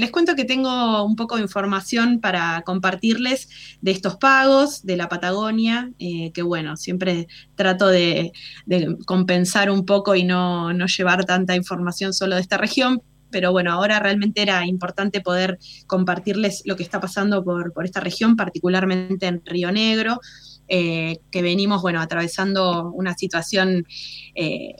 les cuento que tengo un poco de información para compartirles de estos pagos de la Patagonia, eh, que bueno, siempre trato de, compensar un poco y no, llevar tanta información solo de esta región, pero bueno, ahora realmente era importante poder compartirles lo que está pasando por, esta región, particularmente en Río Negro, eh, que venimos, bueno, atravesando una situación eh,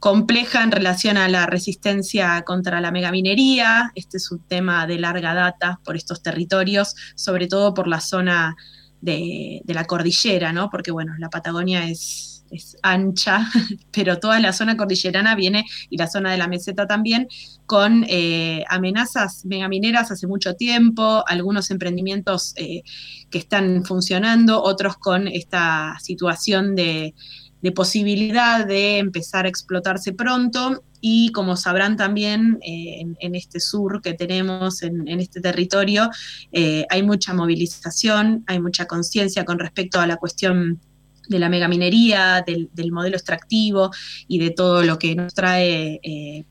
compleja en relación a la resistencia contra la megaminería. Este es un tema de larga data por estos territorios, sobre todo por la zona de, la cordillera, ¿no? Porque, bueno, la Patagonia es, ancha, pero toda la zona cordillerana viene, y la zona de la meseta también, con eh, amenazas megamineras hace mucho tiempo, algunos emprendimientos eh, que están funcionando, otros con esta situación de de posibilidad de empezar a explotarse pronto y como sabrán también eh, en, este sur que tenemos, en, este territorio, eh, hay mucha movilización, hay mucha conciencia con respecto a la cuestión de la megaminería, del, del modelo extractivo y de todo lo que nos trae, eh,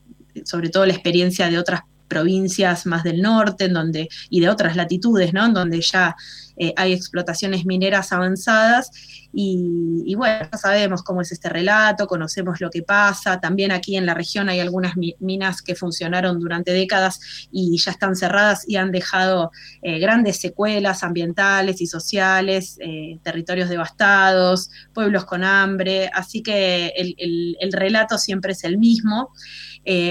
sobre todo la experiencia de otras provincias más del norte en donde, y de otras latitudes, ¿no? En donde ya eh, hay explotaciones mineras avanzadas y, bueno, ya sabemos cómo es este relato, conocemos lo que pasa, también aquí en la región hay algunas minas que funcionaron durante décadas y ya están cerradas y han dejado eh, grandes secuelas ambientales y sociales, eh, territorios devastados, pueblos con hambre, así que el relato siempre es el mismo.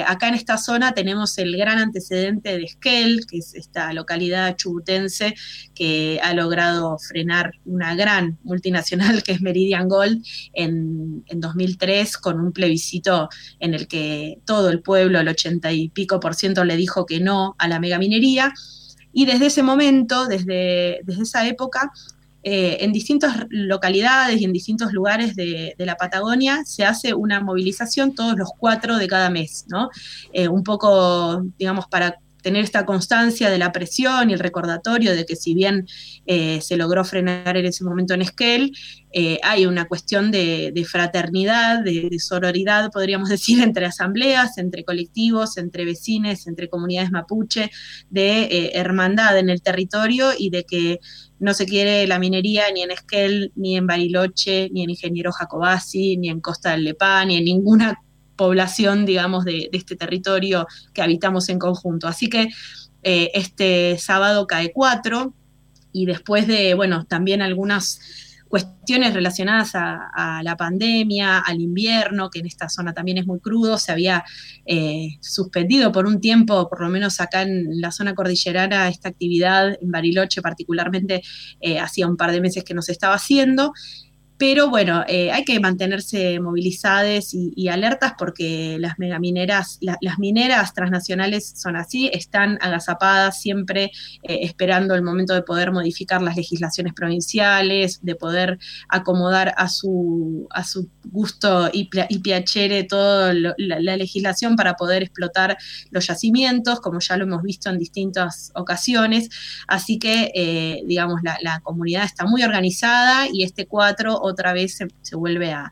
Acá en esta zona tenemos el gran antecedente de Esquel, que es esta localidad chubutense que ha logrado frenar una gran multinacional que es Meridian Gold en, 2003 con un plebiscito en el que todo el pueblo, el ochenta y pico por ciento, le dijo que no a la megaminería. Y desde ese momento, desde, desde esa época, eh, en distintas localidades y en distintos lugares de, la Patagonia se hace una movilización todos los cuatro de cada mes, ¿no? Eh, un poco, digamos, para tener esta constancia de la presión y el recordatorio de que si bien eh, se logró frenar en ese momento en Esquel, eh, hay una cuestión de, fraternidad, de, sororidad, podríamos decir, entre asambleas, entre colectivos, entre vecinos, entre comunidades mapuche, de eh, hermandad en el territorio y de que no se quiere la minería ni en Esquel, ni en Bariloche, ni en Ingeniero Jacobasi, ni en Costa del Lepá, ni en ninguna población, digamos, de, este territorio que habitamos en conjunto. Así que eh, este sábado cae cuatro y después de, bueno, también algunas cuestiones relacionadas a, la pandemia, al invierno, que en esta zona también es muy crudo, se había eh, suspendido por un tiempo, por lo menos acá en la zona cordillerana, esta actividad, en Bariloche particularmente, eh, hacía un par de meses que no se estaba haciendo. Pero bueno, eh, hay que mantenerse movilizadas y, alertas porque las megamineras, las mineras transnacionales son así, están agazapadas siempre eh, esperando el momento de poder modificar las legislaciones provinciales, de poder acomodar a su, a su gusto y, y piacere toda la, legislación para poder explotar los yacimientos, como ya lo hemos visto en distintas ocasiones. Así que, eh, digamos, la, la comunidad está muy organizada y este 4 otra vez se, vuelve a,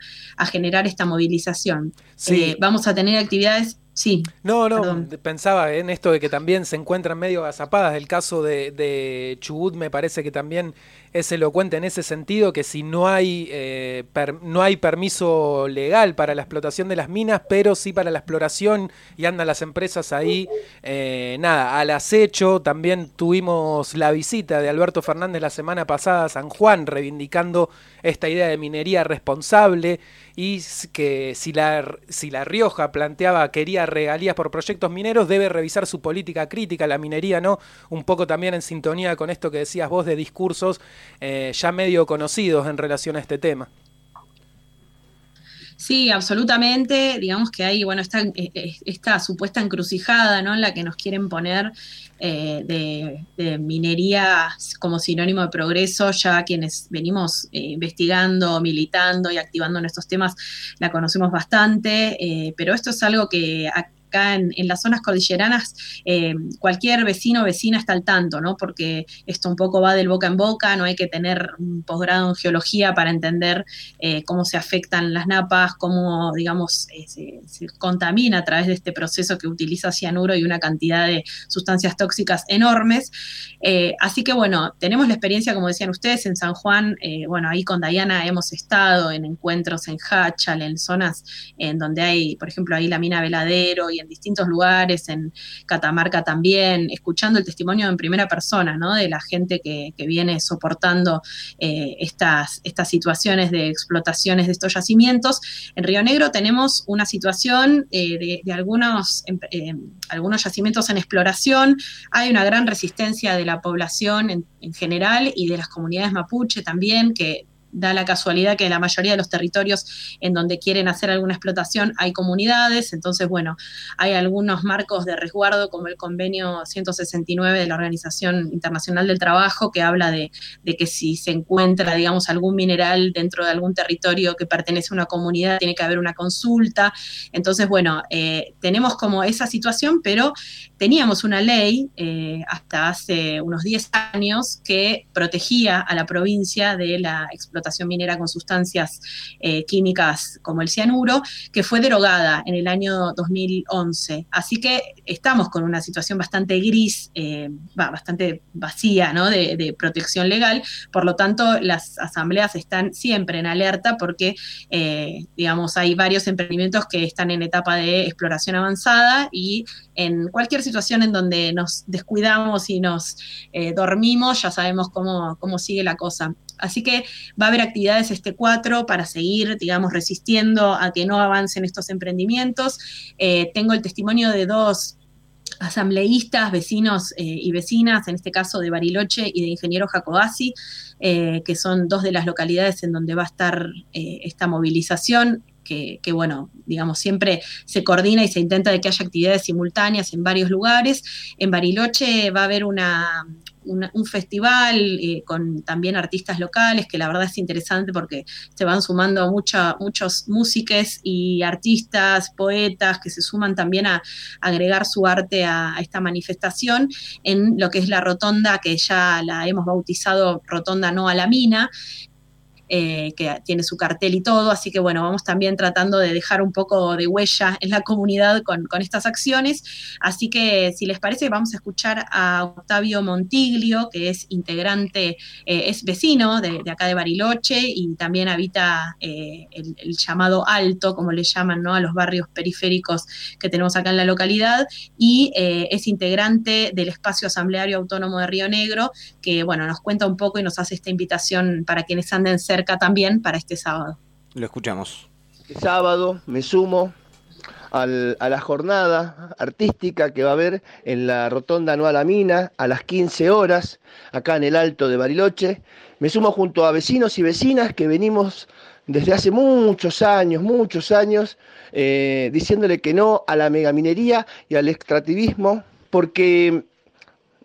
generar esta movilización. Eh, vamos a tener actividades Sí. No, no, pensaba en esto de que también se encuentran medio agazapadas. El caso de, de, Chubut me parece que también es elocuente en ese sentido, que si no hay, eh, no hay permiso legal para la explotación de las minas, pero sí para la exploración y andan las empresas ahí, eh, nada, al acecho. También tuvimos la visita de Alberto Fernández la semana pasada a San Juan, reivindicando esta idea de minería responsable y que si la, si la Rioja planteaba, quería regalías por proyectos mineros, debe revisar su política crítica, la minería no, un poco también en sintonía con esto que decías vos de discursos eh, ya medio conocidos en relación a este tema. Sí, absolutamente. Digamos que hay, bueno, esta, eh, eh, esta supuesta encrucijada, ¿no? En la que nos quieren poner de, minería como sinónimo de progreso, ya quienes venimos investigando, militando y activando en estos temas, la conocemos bastante, pero esto es algo que acá en, las zonas cordilleranas eh, cualquier vecino o vecina está al tanto, ¿no? Porque esto un poco va del boca en boca, no hay que tener un posgrado en geología para entender eh, cómo se afectan las napas, cómo, digamos, se, se, contamina a través de este proceso que utiliza cianuro y una cantidad de sustancias tóxicas enormes. así que bueno, tenemos la experiencia, como decían ustedes, en San Juan, bueno, ahí con Diana hemos estado en encuentros en Hachal, en zonas en donde hay, por ejemplo, ahí la mina Veladero y en distintos lugares, en Catamarca también, escuchando el testimonio en primera persona. De la gente que, viene soportando eh, estas, estas situaciones de explotaciones de estos yacimientos. En Río Negro tenemos una situación eh, de, algunos, em, eh, algunos yacimientos en exploración. Hay una gran resistencia de la población en general y de las comunidades mapuche también, que da la casualidad que en la mayoría de los territorios en donde quieren hacer alguna explotación hay comunidades, entonces, bueno, hay algunos marcos de resguardo como el convenio 169 de la Organización Internacional del Trabajo que habla de, que si se encuentra, digamos, algún mineral dentro de algún territorio que pertenece a una comunidad, tiene que haber una consulta. Entonces, bueno, eh, tenemos como esa situación, pero teníamos una ley eh, hasta hace unos 10 años que protegía a la provincia de la explotación minera con sustancias eh, químicas como el cianuro, que fue derogada en el año 2011. Así que estamos con una situación bastante gris, eh, bastante vacía de, protección legal. Por lo tanto, las asambleas están siempre en alerta porque, digamos, hay varios emprendimientos que están en etapa de exploración avanzada y en cualquier situación en donde nos descuidamos y nos eh, dormimos, ya sabemos cómo, cómo sigue la cosa. Así que va a haber actividades este 4 para seguir, digamos, resistiendo a que no avancen estos emprendimientos. Eh, tengo el testimonio de dos asambleístas, vecinos eh, y vecinas, en este caso de Bariloche y de Ingeniero Jacobasi, que son dos de las localidades en donde va a estar esta movilización que, bueno, digamos, siempre se coordina y se intenta de que haya actividades simultáneas en varios lugares. En Bariloche va a haber una, un festival eh, con también artistas locales, que la verdad es interesante porque se van sumando muchos músicos y artistas, poetas, que se suman también a, agregar su arte a, esta manifestación en lo que es la rotonda, que ya la hemos bautizado Rotonda No a la Mina, eh, que tiene su cartel y todo, así que bueno, vamos también tratando de dejar un poco de huella en la comunidad con, estas acciones, así que si les parece vamos a escuchar a Octavio Montiglio, que es integrante, eh, es vecino de, acá de Bariloche y también habita eh, el, llamado Alto, como le llaman ¿no? a los barrios periféricos que tenemos acá en la localidad, y es integrante del espacio asambleario autónomo de Río Negro, que bueno, nos cuenta un poco y nos hace esta invitación para quienes anden cerca cerca también para este sábado. Lo escuchamos. Este sábado me sumo a la jornada artística que va a haber en la Rotonda Anual Mina a las 15 horas, acá en el Alto de Bariloche. Me sumo junto a vecinos y vecinas que venimos desde hace muchos años, muchos años, eh, diciéndole que no a la megaminería y al extractivismo, porque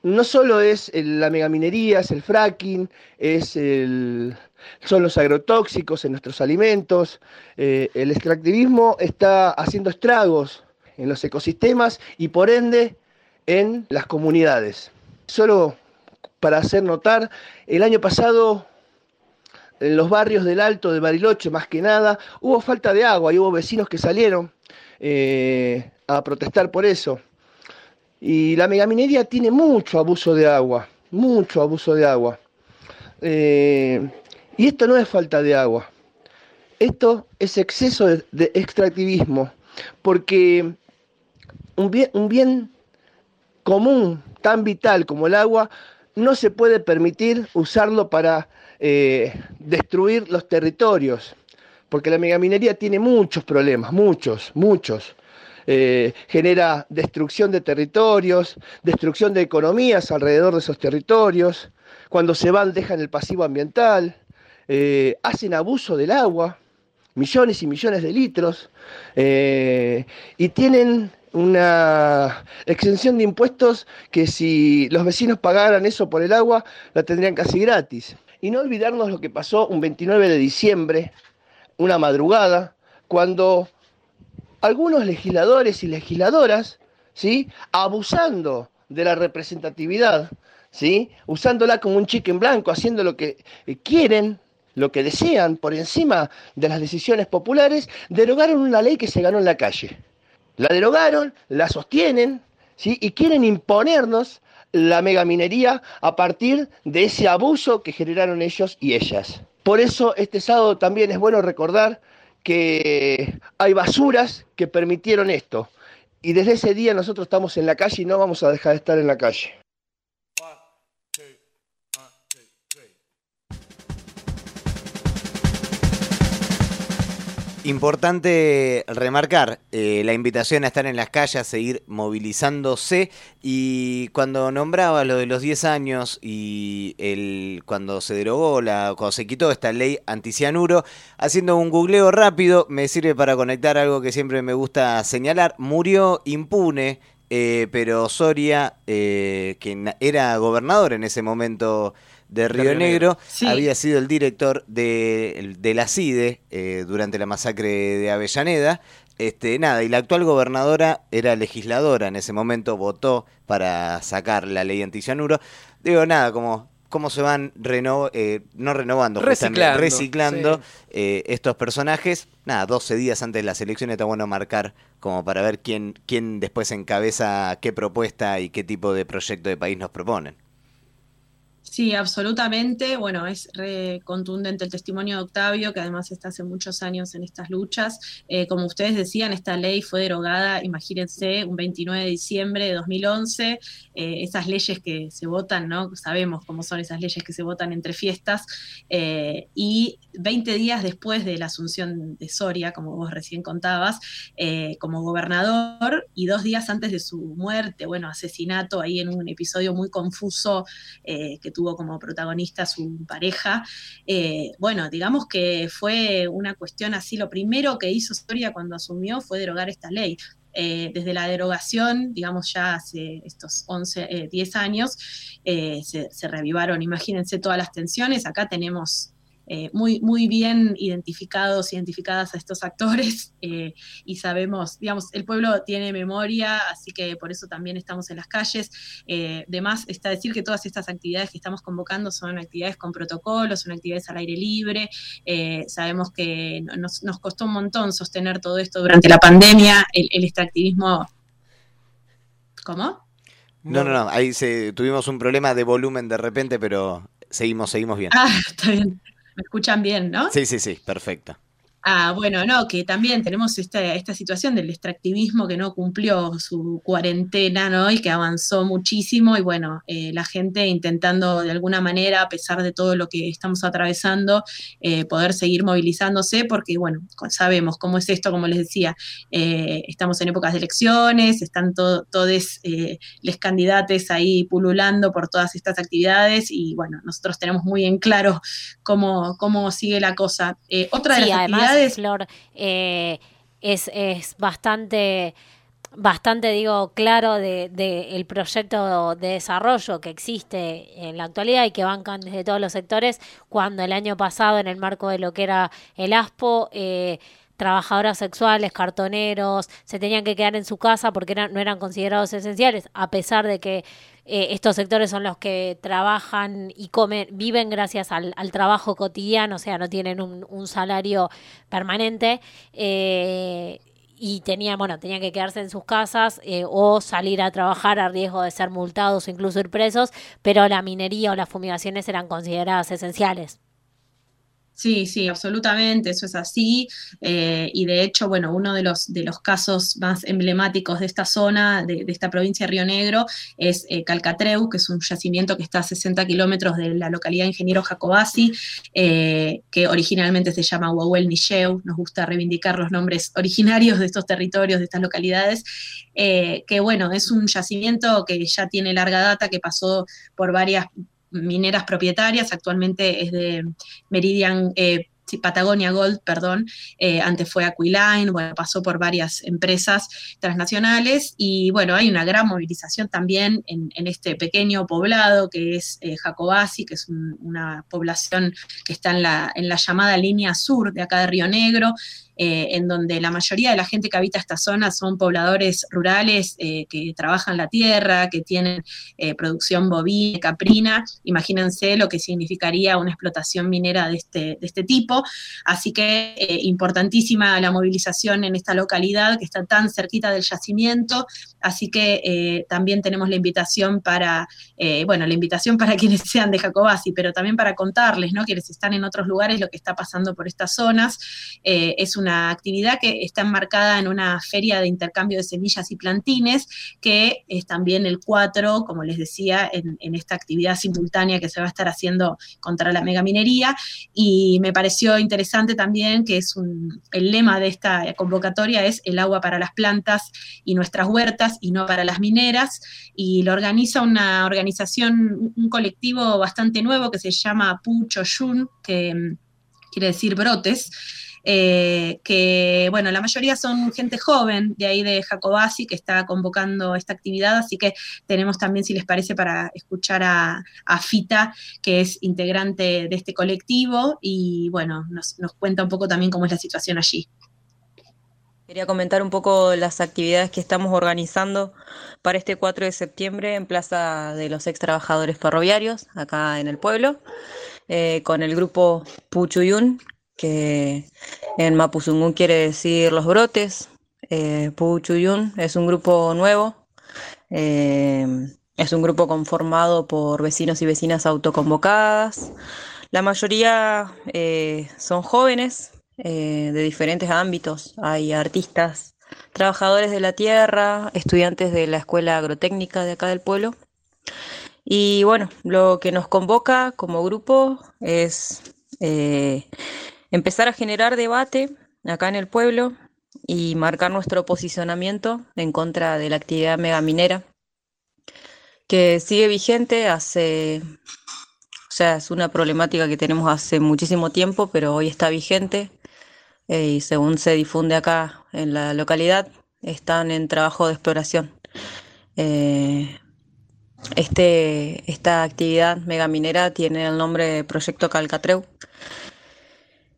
no solo es la megaminería, es el fracking, es el, son los agrotóxicos en nuestros alimentos. Eh, el extractivismo está haciendo estragos en los ecosistemas y por ende en las comunidades. Solo para hacer notar, el año pasado en los barrios del Alto de Bariloche, más que nada, hubo falta de agua y hubo vecinos que salieron eh, a protestar por eso. Y la megaminería tiene mucho abuso de agua, mucho abuso de agua. Eh, y esto no es falta de agua, esto es exceso de, extractivismo, porque un bien, común tan vital como el agua no se puede permitir usarlo para eh, destruir los territorios, porque la megaminería tiene muchos problemas, muchos, muchos. Eh, genera destrucción de territorios, destrucción de economías alrededor de esos territorios, cuando se van dejan el pasivo ambiental, eh, hacen abuso del agua, millones y millones de litros, eh, y tienen una exención de impuestos que si los vecinos pagaran eso por el agua, la tendrían casi gratis. Y no olvidarnos lo que pasó un 29 de diciembre, una madrugada, cuando algunos legisladores y legisladoras, ¿sí? abusando de la representatividad, ¿sí? usándola como un chique en blanco, haciendo lo que quieren, lo que desean por encima de las decisiones populares, derogaron una ley que se ganó en la calle. La derogaron, la sostienen, ¿sí? y quieren imponernos la megaminería a partir de ese abuso que generaron ellos y ellas. Por eso este sábado también es bueno recordar que hay basuras que permitieron esto. Y desde ese día nosotros estamos en la calle y no vamos a dejar de estar en la calle. Importante remarcar eh, la invitación a estar en las calles, a seguir movilizándose. Y cuando nombraba lo de los 10 años y el, cuando se derogó, la, cuando se quitó esta ley anticianuro, haciendo un googleo rápido me sirve para conectar algo que siempre me gusta señalar, murió impune, eh, pero Soria, eh, que era gobernador en ese momento, de Río, Negro, había sido el director de, la CIDE eh, durante la masacre de Avellaneda. Este, nada, y la actual gobernadora era legisladora en ese momento, votó para sacar la ley anticianuro. Digo, nada, como cómo se van eh, no renovando, reciclando, reciclando eh, estos personajes. Nada, 12 días antes de las elecciones está bueno marcar como para ver quién, quién después encabeza qué propuesta y qué tipo de proyecto de país nos proponen. Sí, absolutamente. Bueno, es re contundente el testimonio de Octavio, que además está hace muchos años en estas luchas. Eh, como ustedes decían, esta ley fue derogada, imagínense, un 29 de diciembre de 2011. Eh, esas leyes que se votan, ¿no? Sabemos cómo son esas leyes que se votan entre fiestas. Eh, y 20 días después de la asunción de Soria, como vos recién contabas, como gobernador, y dos días antes de su muerte, bueno, asesinato ahí en un episodio muy confuso que tuvo como protagonista su pareja. Eh, bueno, digamos que fue una cuestión así, lo primero que hizo Soria cuando asumió fue derogar esta ley. Eh, desde la derogación, digamos ya hace estos 11, 10 eh, años, se, se, reavivaron, imagínense todas las tensiones, acá tenemos eh, muy, muy bien identificados, identificadas a estos actores eh, y sabemos, digamos, el pueblo tiene memoria, así que por eso también estamos en las calles. Eh, además, está decir que todas estas actividades que estamos convocando son actividades con protocolos, son actividades al aire libre. sabemos que nos, costó un montón sostener todo esto durante la pandemia, el, extractivismo. ¿Cómo? No, no, no, ahí se, tuvimos un problema de volumen de repente, pero seguimos, seguimos bien. Ah, está bien. ¿Me escuchan bien, no? Sí, sí, sí, perfecto. Ah, bueno, no, que también tenemos esta, esta situación del extractivismo que no cumplió su cuarentena, ¿no? Y que avanzó muchísimo y bueno, eh, la gente intentando de alguna manera, a pesar de todo lo que estamos atravesando, eh, poder seguir movilizándose, porque bueno, sabemos cómo es esto, como les decía, eh, estamos en épocas de elecciones, están todos los candidatos ahí pululando por todas estas actividades y bueno, nosotros tenemos muy en claro cómo, cómo sigue la cosa. otra de las actividades Eh, es, es bastante bastante, digo, claro de, el proyecto de desarrollo que existe en la actualidad y que bancan desde todos los sectores, cuando el año pasado, en el marco de lo que era el ASPO, eh, trabajadoras sexuales, cartoneros, se tenían que quedar en su casa porque no eran considerados esenciales, a pesar de que eh, estos sectores son los que trabajan y comen, viven gracias al, trabajo cotidiano, o sea, no tienen un, salario permanente. Eh, y tenían, bueno, tenían que quedarse en sus casas eh, o salir a trabajar a riesgo de ser multados o incluso ir presos, pero la minería o las fumigaciones eran consideradas esenciales. Sí, sí, absolutamente, eso es así. Eh, y de hecho, bueno, uno de los, de los casos más emblemáticos de esta zona, de, esta provincia de Río Negro, es eh, Calcatreu, que es un yacimiento que está a 60 kilómetros de la localidad de Ingeniero Jacobasi, eh, que originalmente se llama Huahuel Nisheu. Nos gusta reivindicar los nombres originarios de estos territorios, de estas localidades. que bueno, es un yacimiento que ya tiene larga data, que pasó por varias mineras propietarias, actualmente es de Meridian, eh, Patagonia Gold, perdón, eh, antes fue Aquiline, bueno, pasó por varias empresas transnacionales y bueno, hay una gran movilización también en, este pequeño poblado que es eh, Jacobasi, que es una población que está en la, en la llamada línea sur de acá de Río Negro, eh, en donde la mayoría de la gente que habita esta zona son pobladores rurales eh, que trabajan la tierra, que tienen producción bovina, caprina. Imagínense lo que significaría una explotación minera de este, de este tipo. Así que importantísima la movilización en esta localidad que está tan cerquita del yacimiento. Así que también tenemos la invitación para, bueno, la invitación para quienes sean de Jacobasi, pero también para contarles, ¿no? Quienes están en otros lugares, lo que está pasando por estas zonas. Eh, es una actividad que está enmarcada en una feria de intercambio de semillas y plantines, que es también el 4, como les decía, en, esta actividad simultánea que se va a estar haciendo contra la megaminería. Y me pareció interesante también que es el lema de esta convocatoria es el agua para las plantas y nuestras huertas y no para las mineras. Y lo organiza una organización, un colectivo bastante nuevo que se llama Pucho Yun, que mm, quiere decir brotes, eh, que, bueno, la mayoría son gente joven de ahí de Jacobasi que está convocando esta actividad, así que tenemos también, si les parece, para escuchar a, Fita, que es integrante de este colectivo, y bueno, nos, nos cuenta un poco también cómo es la situación allí. Quería comentar un poco las actividades que estamos organizando para este 4 de septiembre en Plaza de los Ex Trabajadores Ferroviarios, acá en el pueblo. Eh, con el grupo Puchuyun, que en Mapuzungún quiere decir los brotes. Eh, Puchuyun es un grupo nuevo, eh, es un grupo conformado por vecinos y vecinas autoconvocadas. La mayoría son jóvenes de diferentes ámbitos. Hay artistas, trabajadores de la tierra, estudiantes de la escuela agrotécnica de acá del pueblo. Y bueno, lo que nos convoca como grupo es eh, empezar a generar debate acá en el pueblo y marcar nuestro posicionamiento en contra de la actividad megaminera que sigue vigente hace, o sea, es una problemática que tenemos hace muchísimo tiempo, pero hoy está vigente eh, y según se difunde acá en la localidad, están en trabajo de exploración. Eh, este, esta actividad megaminera tiene el nombre de Proyecto Calcatreu.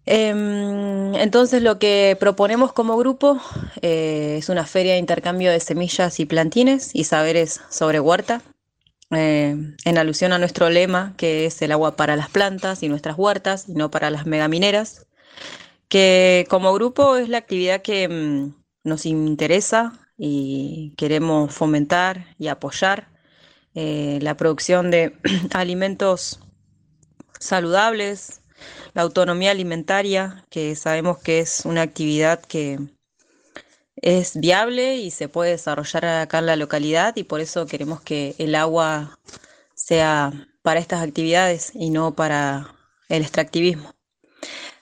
Em, entonces lo que proponemos como grupo eh, es una feria de intercambio de semillas y plantines y saberes sobre huerta, eh, en alusión a nuestro lema que es el agua para las plantas y nuestras huertas y no para las megamineras, que como grupo es la actividad que mm, nos interesa y queremos fomentar y apoyar eh, la producción de alimentos saludables, la autonomía alimentaria, que sabemos que es una actividad que es viable y se puede desarrollar acá en la localidad y por eso queremos que el agua sea para estas actividades y no para el extractivismo.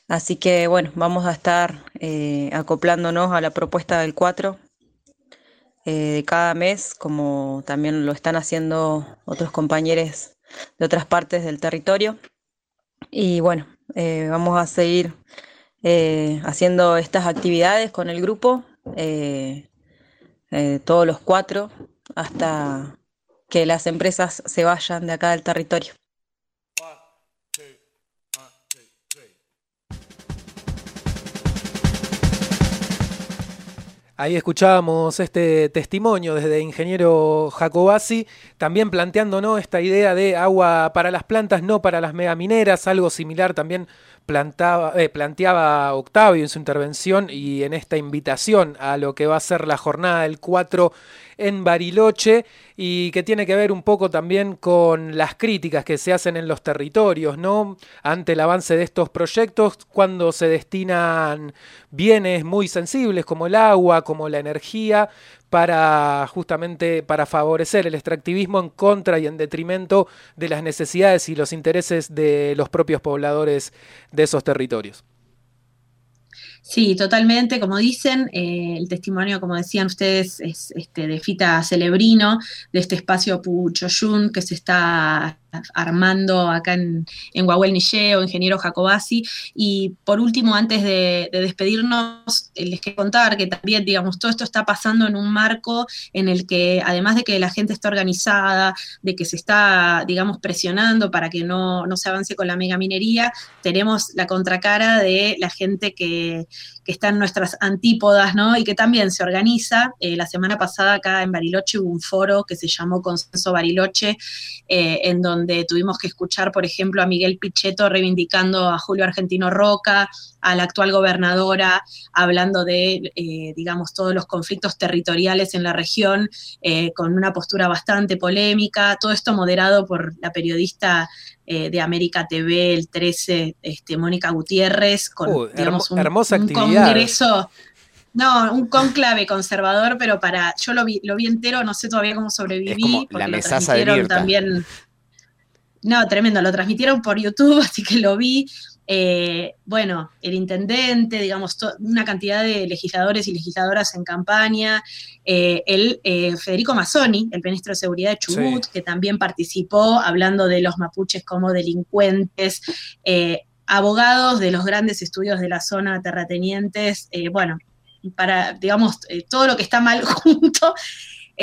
Así que bueno, vamos a estar eh, acoplándonos a la propuesta del 4 eh, de cada mes, como también lo están haciendo otros compañeros de otras partes del territorio. Y bueno, eh, vamos a seguir eh, haciendo estas actividades con el grupo, todos los cuatro, hasta que las empresas se vayan de acá del territorio. Ahí escuchábamos este testimonio desde ingeniero Jacobasi, también planteándonos esta idea de agua para las plantas, no para las megamineras, algo similar también eh, planteaba Octavio en su intervención y en esta invitación a lo que va a ser la jornada del 4 en Bariloche y que tiene que ver un poco también con las críticas que se hacen en los territorios, ¿no? Ante el avance de estos proyectos, cuando se destinan bienes muy sensibles como el agua, como la energía, para justamente para favorecer el extractivismo en contra y en detrimento de las necesidades y los intereses de los propios pobladores de esos territorios. Sí, totalmente, como dicen, eh, el testimonio, como decían ustedes, es este, de Fita Celebrino, de este espacio Puchoyun que se está Armando acá en, en Guahuel o ingeniero Jacobasi. Y por último, antes de, despedirnos, eh, les quiero contar que también, digamos, todo esto está pasando en un marco en el que, además de que la gente está organizada, de que se está, digamos, presionando para que no, no se avance con la megaminería, tenemos la contracara de la gente que, que está en nuestras antípodas, ¿no? Y que también se organiza. Eh, la semana pasada acá en Bariloche hubo un foro que se llamó Consenso Bariloche, eh, en donde tuvimos que escuchar, por ejemplo, a Miguel Pichetto reivindicando a Julio Argentino Roca, a la actual gobernadora, hablando de, eh, digamos, todos los conflictos territoriales en la región, con una postura bastante polémica, todo esto moderado por la periodista de América TV, el 13, este, Mónica Gutiérrez, con uh, digamos, un, hermosa congreso. No, un conclave conservador, pero para. Yo lo vi, lo vi entero, no sé todavía cómo sobreviví. porque la lo transmitieron también. No, tremendo, lo transmitieron por YouTube, así que lo vi. Eh, bueno, el intendente, digamos, una cantidad de legisladores y legisladoras en campaña, eh, el eh, Federico Mazzoni, el ministro de Seguridad de Chubut, que también participó hablando de los mapuches como delincuentes, abogados de los grandes estudios de la zona terratenientes, bueno, para, digamos, todo lo que está mal junto,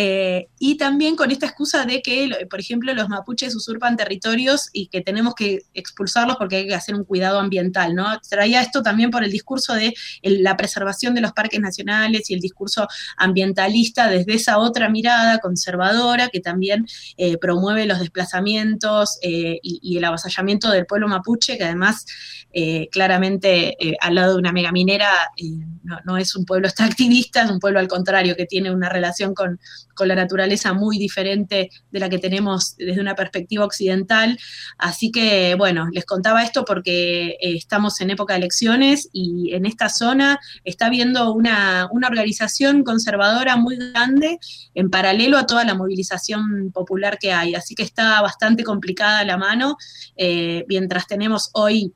eh, y también con esta excusa de que, por ejemplo, los mapuches usurpan territorios y que tenemos que expulsarlos porque hay que hacer un cuidado ambiental, ¿no? Traía esto también por el discurso de la preservación de los parques nacionales y el discurso ambientalista desde esa otra mirada conservadora que también eh, promueve los desplazamientos eh, y, el avasallamiento del pueblo mapuche, que además claramente al lado de una megaminera no, no es un pueblo extractivista, es un pueblo al contrario que tiene una relación con con la naturaleza muy diferente de la que tenemos desde una perspectiva occidental. Así que, bueno, les contaba esto porque eh, estamos en época de elecciones y en esta zona está habiendo una, organización conservadora muy grande en paralelo a toda la movilización popular que hay. Así que está bastante complicada la mano, eh, mientras tenemos hoy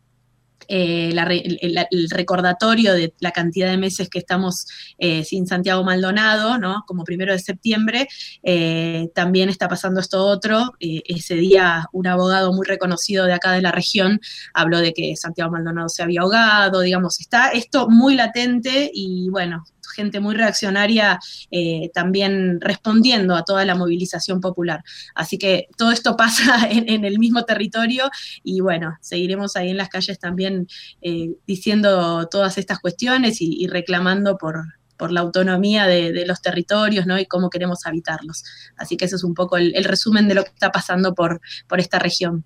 eh, el, recordatorio de la cantidad de meses que estamos eh, sin Santiago Maldonado, ¿no? Como primero de septiembre, eh, también está pasando esto otro. ese día un abogado muy reconocido de acá de la región habló de que Santiago Maldonado se había ahogado, digamos, está esto muy latente y bueno, gente muy reaccionaria eh, también respondiendo a toda la movilización popular. Así que todo esto pasa en, el mismo territorio y bueno, seguiremos ahí en las calles también eh, diciendo todas estas cuestiones y, reclamando por, por la autonomía de, los territorios ¿no? y cómo queremos habitarlos. Así que eso es un poco el, resumen de lo que está pasando por, por esta región.